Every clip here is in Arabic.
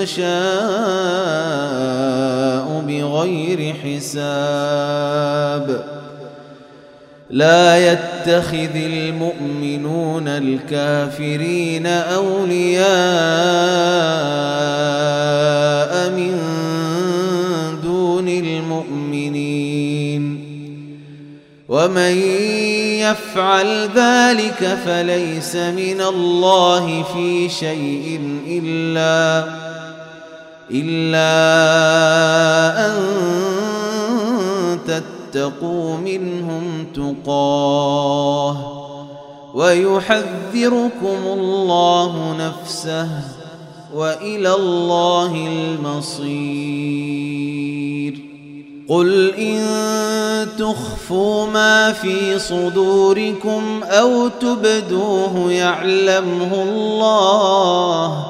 تشاء بغير حساب. لا يتخذ المؤمنون الكافرين أولياء من دون المؤمنين. ومن يفعل ذلك فليس من الله في شيء إلا إلا أن تتقوا منهم تقاه ويحذركم الله نفسه وإلى الله المصير. قل إن تخفوا ما في صدوركم أو تبدوه يعلمه الله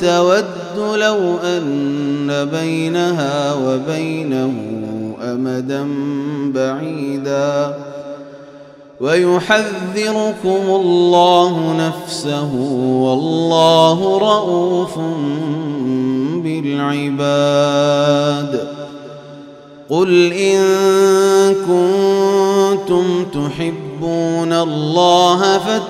تود لو أن بينها وبينه أمدا بعيدا. ويحذركم الله نفسه والله رؤوف بالعباد. قل إن كنتم تحبون الله فاتقوا